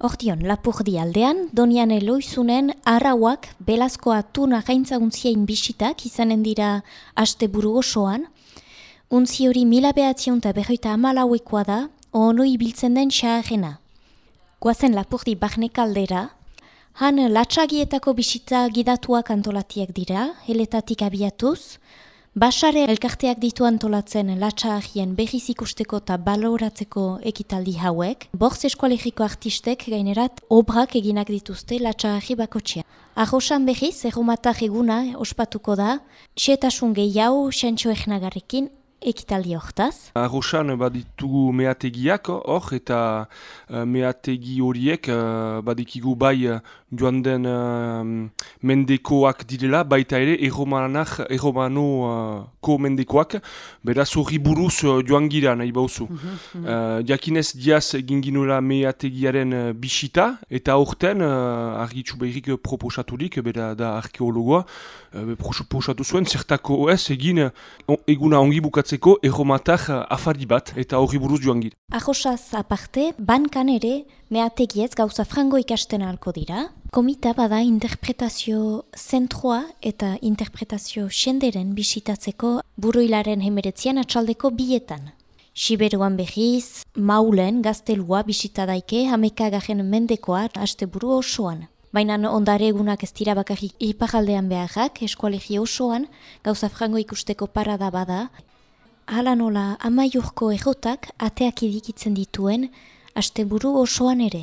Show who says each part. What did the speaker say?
Speaker 1: Hortion, lapurdi aldean, donian eloizunen arrauak belazkoa tuna gaintza untzien bisitak izanen dira aste buru osoan. Untzi hori mila behatzion eta berroita amalauekoa da, ono ibiltzen den xaagena. Guazen lapurdi bahne kaldera, han latsagietako bisita gidatuak antolatiak dira, heletatik abiatuz, Basare elkarteak ditu antolatzen latsaagien behiz ikusteko eta baloratzeko ekitaldi hauek, borz eskualegiko artistek gainerat obrak eginak dituzte latsaagi bakotxea. Arrosan behiz, erromatak eguna ospatuko da, xetasun gehiago, xentxo egnagarrekin, ekitaldi hortaz.
Speaker 2: Arrosan baditugu meategiak hor eta uh, meategi horiek uh, badikigu bai uh, joan den mendekoak direla, baita ere erromanak, erromano uh, ko mendekoak, beraz hori buruz uh, joan gira nahi bauzu. Mm -hmm. jakinez diaz egin ginula meategiaren uh, bisita eta horten uh, argitxu behirik proposaturik, bera da arkeologoa, uh, proposatu zuen zertako ez egin eguna ongi bukatzen bukatzeko erromatak eh, afari bat eta horri buruz joan gira.
Speaker 1: Ajosaz aparte, bankan ere meategiez gauza frango ikasten alko dira. Komita bada interpretazio zentroa eta interpretazio senderen bisitatzeko buruilaren hemeretzian atxaldeko bietan. Siberuan behiz, maulen gaztelua bisitadaike hamekagaren mendekoa haste buru osoan. Baina ondare egunak ez dira bakarrik ipajaldean beharrak, eskualegi osoan, gauza frango ikusteko parada bada, hala nola amaiurko errotak ateak idikitzen dituen asteburu osoan ere.